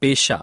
पेशा।